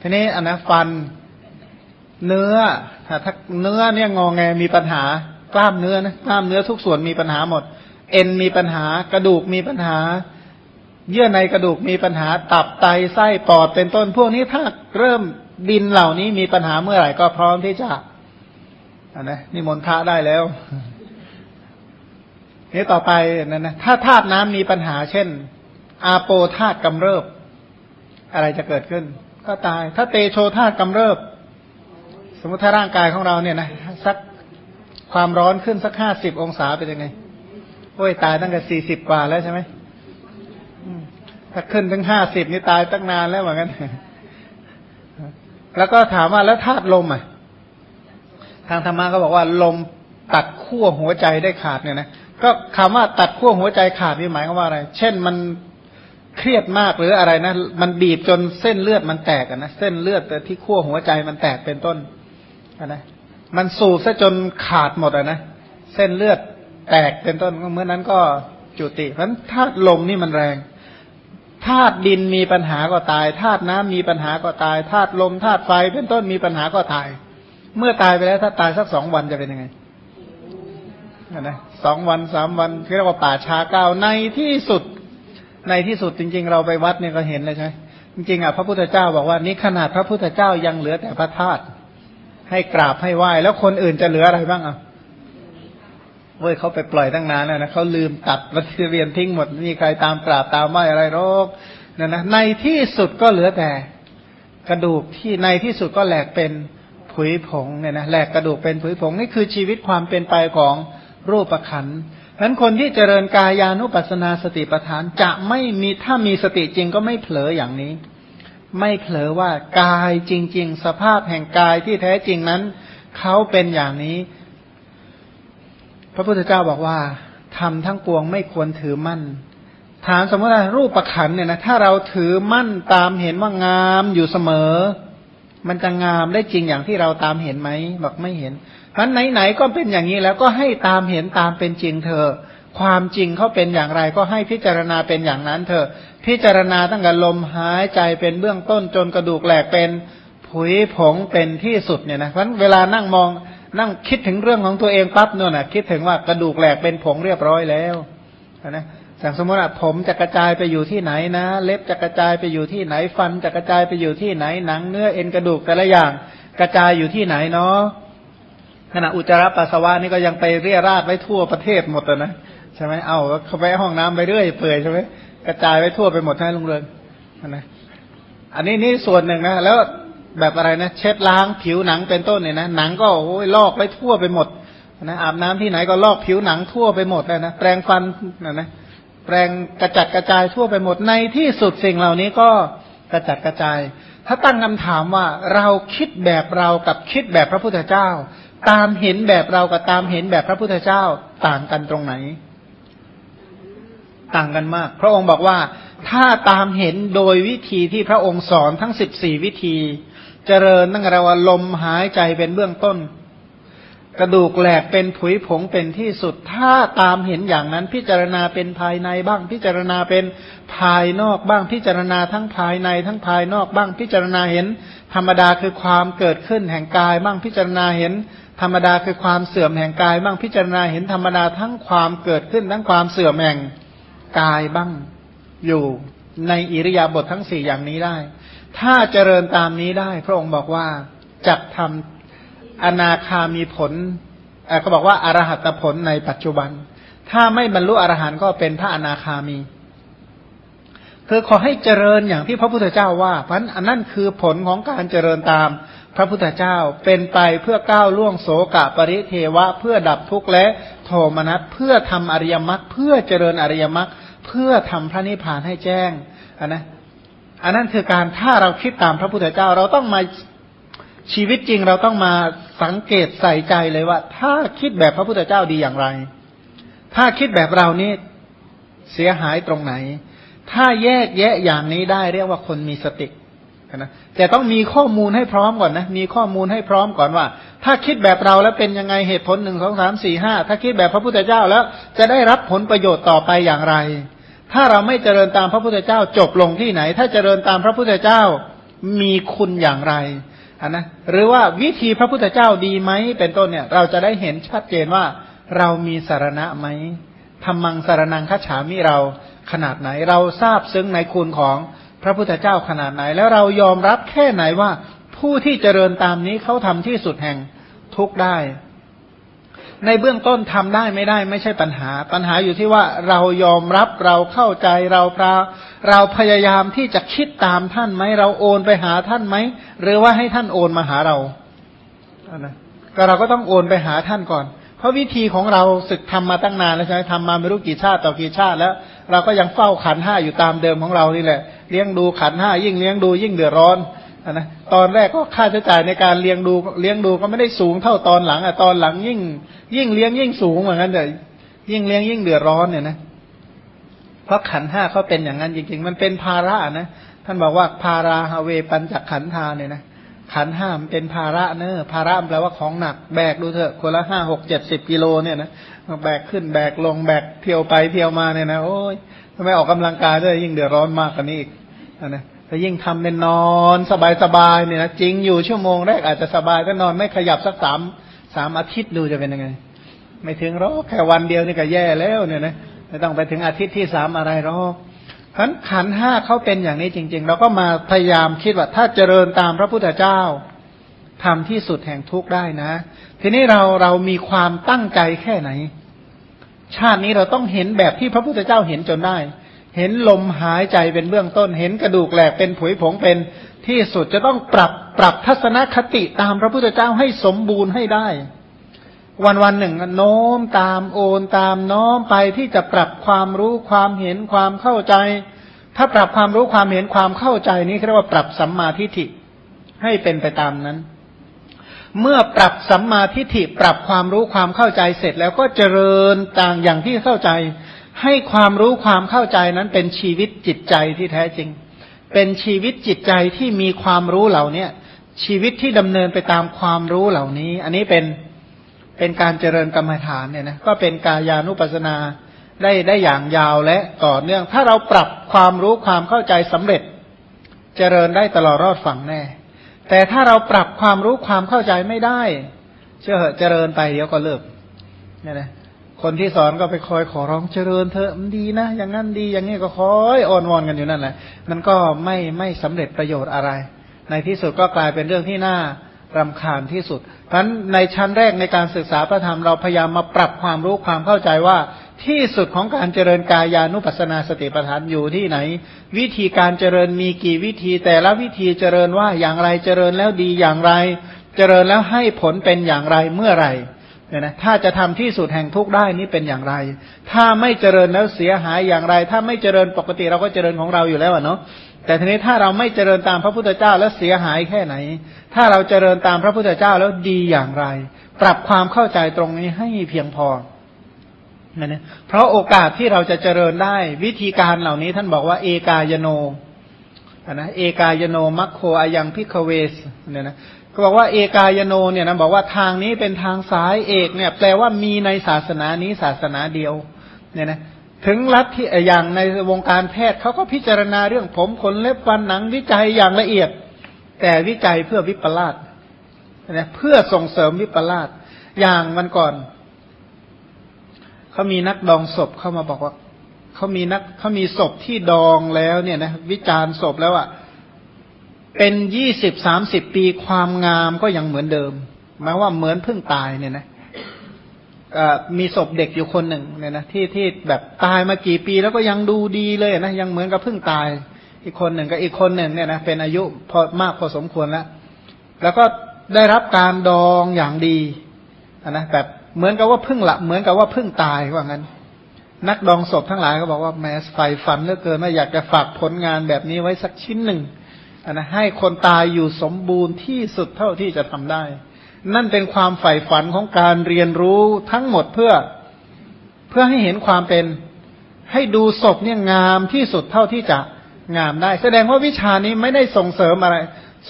ทีนี้อันนะฟันเนื้อถ้าเนื้อเนี่ยงองแงมีปัญหากล้ามเนื้อนะกล้ามเนื้อทุกส่วนมีปัญหาหมด เอ็นมีปัญหากระดูกมีปัญหา เยื่อในกระดูกมีปัญหาตับไตไส้ปอดเป็นต้น พวกนี้ถ้าเริ่มดินเหล่านี้มีปัญหาเมื่อไหร่ก็พร้อมที่จะอันนะนิมนต์พระได้แล้วนี่ต่อไปนั่นนะถ้าธาตุน้ำมีปัญหาเช่น อาโปธาตุกำเริบ อะไรจะเกิดขึ้น ก็ตาย ถ้าเตโชธาตุกำเริบ สมมติถ้าร่างกายของเราเนี่ยนะสักความร้อนขึ้นสักห้าสิบองศาเป็นยังไงโอ้ยตายตั้งแต่สี่สิบกว่าแล้วใช่ไหมถ้าขึ้นถึงห้าสิบนี่ตายตั้งนานแล้วเหมือนกันแล้วก็ถามว่าแล้วธาตุลมอะ ทางธรรมะก็บอกว่า ลมตัดขั้วหัวใจได้ขาดเนี่ยนะก็คำว่าตัดขั้วหัวใจขาดนี่หมายความว่าอะไร เช่นมัน เครียดมากหรืออะไรนะ มันบีบจนเส้นเลือดมันแตกนะเส้นเลือดที่ขั้วหัวใจมันแตกเป็นต้นนะมันสูบซะจนขาดหมดอะนะเส้นเลือดแตกเป็นต้นเมื่อนั้นก็จุติเพราะธาตุลมนี่มันแรงธาตุดินมีปัญหาก็ตายธาตุน้ำมีปัญหาก็ตายธาตุลมธาตุไฟเป็นต้นมีปัญหาก็ตาย เมื่อตายไปแล้วถ้าตายสักสองวันจะเป็นยังไงนะสองวันสามวันเรียกว่าป่าชาเก้าในที่สุด ในที่สุดจริง ๆ เราไปวัดเนี่ยก็เห็นเลยใช่จริงๆอะพระพุทธเจ้าบอกว่านี่ขนาดพระพุทธเจ้ายังเหลือแต่พระธาตุให้กราบให้ไหว้แล้วคนอื่นจะเหลืออะไรบ้างอะเว้ยเขาไปปล่อยตั้งนานแล้วนะเขาลืมตัดวัตเรียนทิ้งหมดมีใครตามกราบตามไหว้อะไรหรอกนั่นนะในที่สุดก็เหลือแต่ กระดูกที่ในที่สุดก็แหลกเป็นผุยผงเนี่ยนะแหลกกระดูกเป็นผุยผงนี่คือชีวิตความเป็นไปของรูปขันธ์ ฉะนั้นคนที่เจริญกายานุปัสนาสติปัฏฐานจะไม่มีถ้ามีสติจริงก็ไม่เผลออย่างนี้ ไม่เผลอว่ากายจริง ๆ สภาพแห่งกายที่แท้จริงนั้นเขาเป็นอย่างนี้ พระพุทธเจ้าบอกว่าทำทั้งปวงไม่ควรถือมั่น ถามสมมติว่ารูปประขันเนี่ยนะถ้าเราถือมั่นตามเห็นว่างามอยู่เสมอ มันจะงามได้จริงอย่างที่เราตามเห็นไหมบอกไม่เห็นมันไหนๆก็เป็นอย่างนี้แล้วก็ให้ตามเห็นตามเป็นจริงเธอ ความจริงเขาเป็นอย่างไร ก็ให้พิจารณาเป็นอย่างนั้นเถอะพิจารณาตั้งแต่ลมหายใจเป็นเบื้องต้นจนกระดูกแหลกเป็นผุยผงเป็นที่สุดเนี่ยนะเพราะเวลานั่งมองนั่งคิดถึงเรื่องของตัวเองปั๊บเนี่ยนะคิดถึงว่ากระดูกแหลกเป็นผงเรียบร้อยแล้ว นะอย่างสมมติว่าผมจะกระจายไปอยู่ที่ไหนนะ เล็บจะกระจายไปอยู่ที่ไหนฟันจะกระจายไปอยู่ที่ไหนหนังเนื้อเอ็นกระดูกแต่ละอย่างกระจายอยู่ที่ไหนเนาะขณะอุจจาระปัสสาวะนี่ก็ยังไปเรียราดไว้ทั่วประเทศหมดเลยนะใช่ไหมเอาเข้าไปห้องน้ำไปเรื่อยเปื่อยใช่ไหมกระจายไว้ทั่วไปหมดให้ลุงเรืองนะอันนี้นี่ส่วนหนึ่งนะแล้วแบบอะไรนะ เช็ดล้างผิวหนังเป็นต้นเนี่ยนะหนังก็โอ้ยลอกไปทั่วไปหมด นะอาบน้ำที่ไหนก็ลอกผิวหนังทั่วไปหมดเลยนะแปรงฟันนะนะแปรงกระจัดกระจายทั่วไปหมดในที่สุดสิ่งเหล่านี้ก็กระจัดกระจาย ถ้าตั้งคำถามว่าเราคิดแบบเรากับคิดแบบพระพุทธเจ้า ตามเห็นแบบเรากับตามเห็นแบบพระพุทธเจ้าต่างกันตรงไหน ต่างกันมาก พระองค์บอกว่าถ้าตามเห็นโดยวิธีที่พระองค์สอนทั้งสิบสี่วิธี เจริญตั้งแต่ว่าลมหายใจเป็นเบื้องต้น กระดูกแหลกเป็นผุยผงเป็นที่สุด ถ้าตามเห็นอย่างนั้นพิจารณาเป็นภายในบ้าง พิจารณาเป็นภายนอกบ้างพิจารณาทั้งภายในทั้งภายนอกบ้าง พิจารณาเห็น ธรรมดาคือความเกิดขึ้นแห่งกายบ้างพิจารณาเห็น ธรรมดาคือความเสื่อมแห่งกายบ้างพิจารณาเห็นธรรมดาทั้งความเกิดขึ้นทั้งความเสื่อมแห่งกายบ้างอยู่ในอิริยาบถททั้งสี่อย่างนี้ได้ ถ้าเจริญตามนี้ได้ พระองค์บอกว่าจักทำ อนาคามีผลก็บอกว่าอารหัตผลในปัจจุบัน ถ้าไม่บรรลุอรหันต์ก็เป็นพระอนาคามี คือขอให้เจริญอย่างที่พระพุทธเจ้าว่าเพราะนั่นคือผลของการเจริญตามพระพุทธเจ้าเป็นไปเพื่อก้าวล่วงโสกะปริเทวะ เพื่อดับทุกข์และโทมนัสเพื่อทำอริยมรรคเพื่อเจริญอริยมรรคเพื่อทำพระนิพพานให้แจ้งอันนะอันนั้นคือการถ้าเราคิดตามพระพุทธเจ้า เราต้องมา ชีวิตจริงเราต้องมาสังเกตใส่ใจเลยว่า ถ้าคิดแบบพระพุทธเจ้าดีอย่างไร ถ้าคิดแบบเรานี่เสียหายตรงไหน ถ้าแยกแยะอย่างนี้ได้เรียกว่าคนมีสตินะแต่ต้องมีข้อมูลให้พร้อมก่อนนะ มีข้อมูลให้พร้อมก่อนว่า ถ้าคิดแบบเราแล้วเป็นยังไงเหตุผลหนึ่งสองสามสี่ห้าถ้าคิดแบบพระพุทธเจ้าแล้วจะได้รับผลประโยชน์ต่อไปอย่างไร ถ้าเราไม่เจริญตามพระพุทธเจ้าจบลงที่ไหน ถ้าเจริญตามพระพุทธเจ้ามีคุณอย่างไร นนะหรือว่าวิธีพระพุทธเจ้าดีไหมเป็นต้นเนี่ย เราจะได้เห็นชัดเจนว่าเรามีสารณะไหมธรรมังสารนังคัจฉามิเราขนาดไหน เราทราบซึ้งในคุณของพระพุทธเจ้าขนาดไหน แล้วเรายอมรับแค่ไหนว่า ผู้ที่เจริญตามนี้เขาทำที่สุดแห่งทุกได้ ในเบื้องต้นทำได้ไม่ได้ไม่ใช่ปัญหา ปัญหาอยู่ที่ว่าเรายอมรับเราเข้าใจเราพราเราพยายามที่จะคิดตามท่านไหมเราโอนไปหาท่านไหมหรือว่าให้ท่านโอนมาหาเรานะก็เราก็ต้องโอนไปหาท่านก่อน เพราะวิธีของเราศึกทำมาตั้งนานแล้วใช่ไหมทำมาไม่รู้กี่ชาติต่อกี่ชาติแล้ว เราก็ยังเฝ้าขันห้าอยู่ตามเดิมของเรานี่แหละ เลี้ยงดูขันห้ายิ่งเลี้ยงดูยิ่งเดือดร้อน นะตอนแรกก็ค่าใช้จ่ายในการเลี้ยงดูเลี้ยงดูก็ไม่ได้สูงเท่าตอนหลังอะตอนหลังยิ่ง ยิ่งเลี้ยงยิ่งสูงเหมือนกันเลยยิ่งเลี้ยงยิ่งเดือดร้อนเนี่ยนะเพราะขันห้าเขาเป็นอย่างนั้นจริง ๆ มันเป็นภาระนะท่านบอกว่าภาราฮาเวปัญจขันธาเนี่ยนะขันห้ามเป็นภาระเนอะภาระแปลว่าของหนักแบกดูเถอะคนละห้าหกเจ็ดสิบกิโลเนี่ยนะแบกขึ้นแบกลงแบกเที่ยวไปเที่ยวมาเนี่ยนะโอ้ยทำไมออกกำลังกายด้วยยิ่งเดือดร้อนมากกว่านี้อีกนะ ถ้ายิ่งทำเป็นนอนสบายๆเนี่ยนะจริงอยู่ชั่วโมงแรกอาจจะสบายก็นอนไม่ขยับสักสามสามอาทิตย์ดูจะเป็นยังไง ไม่ถึงหรอกแค่วันเดียวนี่ก็แย่แล้วเนี่ยนะไม่ต้องไปถึงอาทิตย์ที่สามอะไรหรอกขันขันห้าเขาเป็นอย่างนี้จริง ๆ เราก็มาพยายามคิดว่าถ้าเจริญตามพระพุทธเจ้าทำที่สุดแห่งทุกข์ได้นะ ทีนี้เราเรามีความตั้งใจแค่ไหน ชาตินี้เราต้องเห็นแบบที่พระพุทธเจ้าเห็นจนได้ เห็นลมหายใจเป็นเบื้องต้น เห็นกระดูกแหลกเป็นผุยผงเป็นที่สุดจะต้องปรับปรับทัศนคติตามพระพุทธเจ้าให้สมบูรณ์ให้ได้ วันวันหนึ่งโน้มตามโอนตามน้อมไปที่จะปรับความรู้ความเห็นความเข้าใจ ถ้าปรับความรู้ความเห็นความเข้าใจนี้เรียกว่าปรับสัมมาทิฏฐิให้เป็นไปตามนั้น เมื่อปรับสัมมาทิฏฐิปรับความรู้ความเข้าใจเสร็จแล้วก็เจริญต่างอย่างที่เข้าใจ ให้ความรู้ความเข้าใจนั้นเป็นชีวิตจิตใจที่แท้จริง เป็นชีวิตจิตใจที่มีความรู้เหล่าเนี้ยชีวิตที่ดำเนินไปตามความรู้เหล่านี้ อันนี้เป็นเป็นการเจริญกรรมฐานเนี่ยนะก็เป็นกายานุปัสนาได้ได้อย่างยาวและต่อเนื่อง ถ้าเราปรับความรู้ความเข้าใจสำเร็จ เจริญได้ตลอดรอดฝั่งแน่ แต่ถ้าเราปรับความรู้ความเข้าใจไม่ได้ เชื่อเหอะเจริญไปเดี๋ยวก็เลิกเนี่ยนะ คนที่สอนก็ไปคอยขอร้องเจริญเถอมันดีนะ อย่างนั้นดีอย่างนี้ก็คอยอ้อนวอนกันอยู่นั่นแหละ มันก็ไม่ไม่สำเร็จประโยชน์อะไร ในที่สุดก็กลายเป็นเรื่องที่น่ารำคาญที่สุด เพราะในชั้นแรกในการศึกษาพระธรรมเราพยายามมาปรับความรู้ความเข้าใจว่าที่สุดของการเจริญกายานุปัสสนาสติปัฏฐานอยู่ที่ไหน วิธีการเจริญมีกี่วิธี แต่ละวิธีเจริญว่าอย่างไรเจริญแล้วดีอย่างไร เจริญแล้วให้ผลเป็นอย่างไรเมื่อไหร่ เนี่ยนะถ้าจะทำที่สุดแห่งทุกได้นี้เป็นอย่างไร ถ้าไม่เจริญแล้วเสียหายอย่างไร ถ้าไม่เจริญปกติเราก็เจริญของเราอยู่แล้วเนาะแต่ทีนี้ถ้าเราไม่เจริญตามพระพุทธเจ้าแล้วเสียหายแค่ไหน ถ้าเราเจริญตามพระพุทธเจ้าแล้วดีอย่างไร ปรับความเข้าใจตรงนี้ให้เพียงพอนะเพราะโอกาสที่เราจะเจริญได้ วิธีการเหล่านี้ท่านบอกว่าเอกายโนนะเอกายโนมัคโคอายังพิคเวสเนี่ยนะ ก็บอกว่าเอกายโนเนี่ยนะบอกว่าทางนี้เป็นทางสายเอกเนี่ย แปลว่ามีในศาสนานี้ศาสนาเดียวเนี่ยนะถึงรัฐที่อย่างในวงการแพทย์เขาก็พิจารณาเรื่องผมขนเล็บฟันหนังวิจัยอย่างละเอียด แต่วิจัยเพื่อวิปลาสนะเพื่อส่งเสริมวิปลาสอย่างมันก่อนเขามีนักดองศพเข้ามาบอกว่าเขามีนักเขามีศพที่ดองแล้วเนี่ยนะวิจารณ์ศพแล้วอะ่ะ เป็นยี่สิบสามสิบปีความงามก็ยังเหมือนเดิมหมายว่าเหมือนเพิ่งตายเนี่ยนะมีศพเด็กอยู่คนหนึ่งเนี่ยนะที่ที่แบบตายมากี่ปีแล้วก็ยังดูดีเลยนะยังเหมือนกับเพิ่งตาย อีกคนหนึ่งกับอีกคนหนึ่งเนี่ยนะเป็นอายุพอมากพอสมควรแล้ว แล้วก็ได้รับการดองอย่างดีนะแบบเหมือนกับว่าเพิ่งละเหมือนกับว่าเพิ่งตายว่างั้น นักดองศพทั้งหลายก็บอกว่าแมสไฟฝันเหลือเกินว่าอยากจะฝากผลงานแบบนี้ไว้สักชิ้นหนึ่ง อนะให้คนตายอยู่สมบูรณ์ที่สุดเท่าที่จะทำได้ นั่นเป็นความใฝ่ฝันของการเรียนรู้ทั้งหมดเพื่อเพื่อให้เห็นความเป็นให้ดูศพเนี่ยงามที่สุดเท่าที่จะงามได้ แสดงว่าวิชานี้ไม่ได้ส่งเสริมอะไร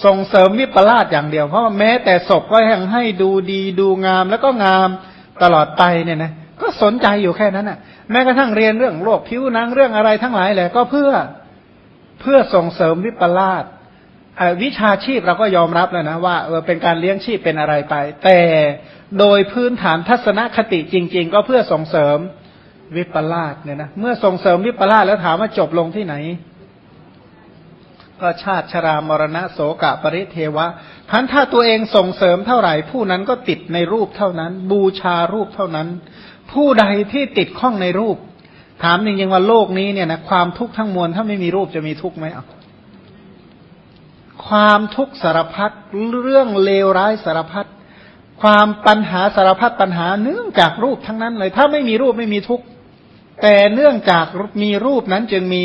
ส่งเสริมวิปลาสอย่างเดียว เพราะแม้แต่ศพก็ยังให้ดูดีดูงามแล้วก็งามตลอดไปเนี่ยนะก็สนใจอยู่แค่นั้นน่ะ แม้กระทั่งเรียนเรื่องโรคผิวหนังเรื่องอะไรทั้งหลายแหละก็เพื่อเพื่อส่งเสริมวิปลาส วิชาชีพเราก็ยอมรับแล้วนะว่าเออเป็นการเลี้ยงชีพเป็นอะไรไป แต่โดยพื้นฐานทัศนคติจริง ๆ ก็เพื่อส่งเสริมวิปลาสเนี่ยนะเมื่อส่งเสริมวิปลาสแล้วถามว่าจบลงที่ไหน ก็ชาติชรามรณะโสกะปริเทวะพันถ้าตัวเองส่งเสริมเท่าไหร่ ผู้นั้นก็ติดในรูปเท่านั้น บูชารูปเท่านั้น ผู้ใดที่ติดข้องในรูป ถามจริงๆว่าโลกนี้เนี่ยนะความทุกข์ทั้งมวลถ้าไม่มีรูปจะมีทุกข์ไหมอะ ความทุกข์สารพัดเรื่องเลวร้ายสารพัดความปัญหาสารพัดปัญหาเนื่องจากรูปทั้งนั้นเลย ถ้าไม่มีรูปไม่มีทุกข์แต่เนื่องจากมีรูปนั้นจึงมี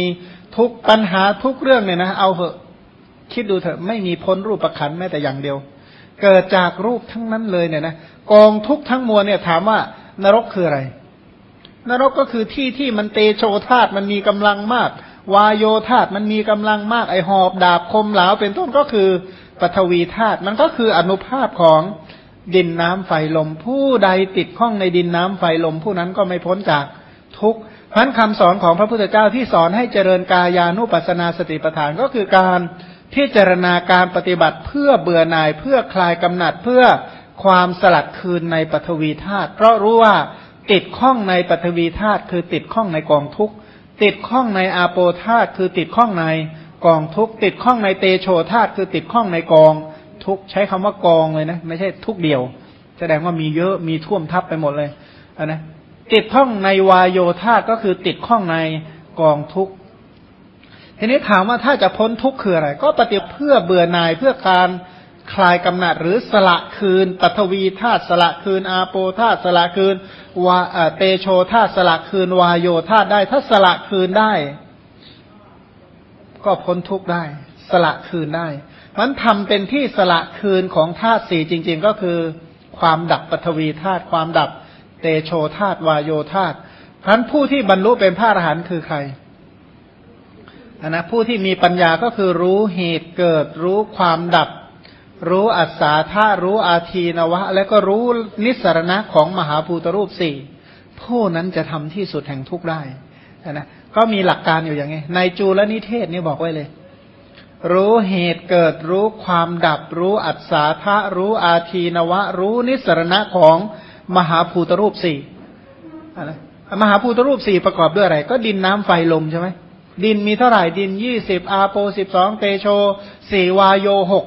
ทุกปัญหาทุกเรื่องเนี่ยนะ เอาเหอะคิดดูเถอะไม่มีพ้นรูปประคันแม้แต่อย่างเดียว เกิดจากรูปทั้งนั้นเลยเนี่ยนะกองทุกทั้งมวลเนี่ยถามว่านรกคืออะไร นรกก็คือที่ที่มันเตโชธาตมันมีกำลังมาก วายโยธาตมันมีกำลังมากไอหอบดาบคมเหลาเป็นต้นก็คือปฐวีธาตุมันก็คืออนุภาพของดินน้ำไฟลม ผู้ใดติดข้องในดินน้ำไฟลม ผู้นั้นก็ไม่พ้นจากทุกข์พันคำสอนของพระพุทธเจ้าที่สอนให้เจริญกายานุปัสนาสติปัฏฐานก็คือการพิจารณาการปฏิบัติเพื่อเบื่อหน่ายเพื่อคลายกำหนัดเพื่อความสลัดคืนในปฐวีธาตุเพราะรู้ว่าติดข้องในปฐวีธาตุคือติดข้องในกองทุกข์ ติดข้องในอาโปธาตคือติดข้องในกองทุกติดข้องในเตโชธาตคือติดข้องในกอง ทุกใช้คำว่ากองเลยนะไม่ใช่ทุกเดียว แสดงว่ามีเยอะมีท่วมทับไปหมดเลยนะติดข้องในวายโยธาก็คือติดข้องในกองทุกทีนี้ถามว่าถ้าจะพ้นทุกข์คืออะไร ก็ปฏิเพื่อเบื่อหน่ายเพื่อการคลายกำหนัดหรือสละคืนปัทวีธาตุสละคืน อาโปธาตุสละคืน วาเตโชธาสละคืนวายโยธาได้ ถ้าสละคืนได้ ก็พ้นทุกข์ได้ สละคืนได้มันทำเป็นที่สละคืนของธาตุสี่จริง ๆ ก็คือ ความดับปฐวีธาตุความดับ เตโชธาตุวายโยธาตุพันผู้ที่บรรลุเป็นพระอรหันต์คือใครนนะผู้ที่มีปัญญาก็คือรู้เหตุเกิด รู้ความดับ รู้อัศาธารู้อาทีนวะ และก็รู้นิสรณะของมหาภูตรูปสี่ผู้นั้นจะทำที่สุดแห่งทุกได้นะก็มีหลักการอยู่อย่างไงในจูลนิเทศนี่บอกไว้เลย รู้เหตุเกิดรู้ความดับ รู้อัศาธารู้อาทีนวะ รู้นิสรณะของมหาภูตรูปสี่นะมหาภูตรูปสี่ประกอบด้วยอะไร ก็ดินน้ำไฟลมใช่ไหมดินมีเท่าไหร่ดินยี่สิบอาโปสิบสองเตโชสี่วายโยหก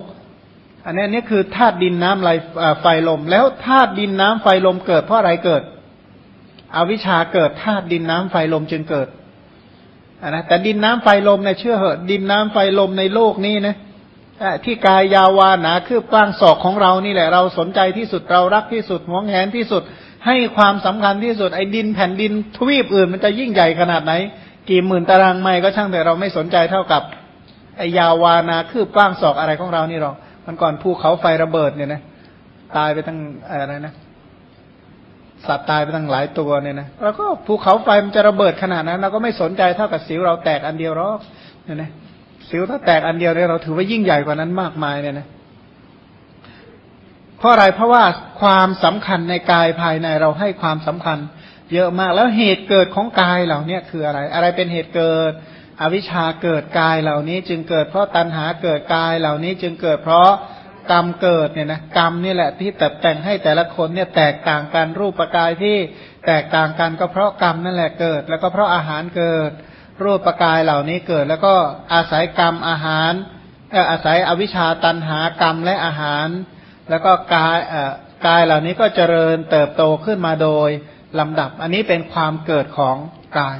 อันนี้นี่คือธาตุดินน้ำไไฟลม แล้วธาตุดินน้ำไฟลมเกิดเพราะอะไรเกิด อวิชชาเกิดธาตุดินน้ำไฟลมจึงเกิดอันนะแต่ดินน้ำไฟลมเนี่ยเชื่อเหอะดินน้ำไฟลมในโลกนี้นะที่กายยาวานาคือกว้างศอกของเรานี่แหละ เราสนใจที่สุดเรารักที่สุดหวงแหนที่สุด ให้ความสำคัญที่สุดไอ้ดินแผ่นดินทวีปอื่น มันจะยิ่งใหญ่ขนาดไหน กี่หมื่นตารางไมล์ก็ช่างแต่เราไม่สนใจเท่ากับไอยาวานาคืบกว้างศอกอะไรของเรานี่หรอก มันก่อนภูเขาไฟระเบิดเนี่ยนะตายไปตั้งอะไรนะสัตว์ตายไปตั้งหลายตัวเนี่ยนะแล้วก็ภูเขาไฟมันจะระเบิดขนาดนั้นเราก็ไม่สนใจเท่ากับสิวเราแตกอันเดียวหรอกเนี่ยนะสิวถ้าแตกอันเดียวเนี่ยเราถือว่ายิ่งใหญ่กว่านั้นมากมายเนี่ยนะเพราะอะไรเพราะว่าความสำคัญในกายภายในเราให้ความสำคัญ เยอะมากแล้วเหตุเกิดของกายเหล่านี้คืออะไร อะไรเป็นเหตุเกิด อวิชชาเกิดกายเหล่านี้จึงเกิดเพราะตัณหาเกิดกายเหล่านี้จึงเกิดเพราะกรรมเกิดเนี่ยนะกรรมนี่แหละที่แต่แต่งให้แต่ละคนเนี่ยแตกต่างกันรูปปกายที่แตกต่างกันก็เพราะกรรมนั่นแหละเกิด แล้วก็เพราะอาหารเกิด รูปปกายเหล่านี้เกิด แล้วก็อาศัยกรรมอาหารอาศัยอวิชชาตันหากรรมและอาหาร แล้วก็กายกายเหล่านี้ก็เจริญเติบโตขึ้นมาโดยลำดับ อันนี้เป็นความเกิดของกาย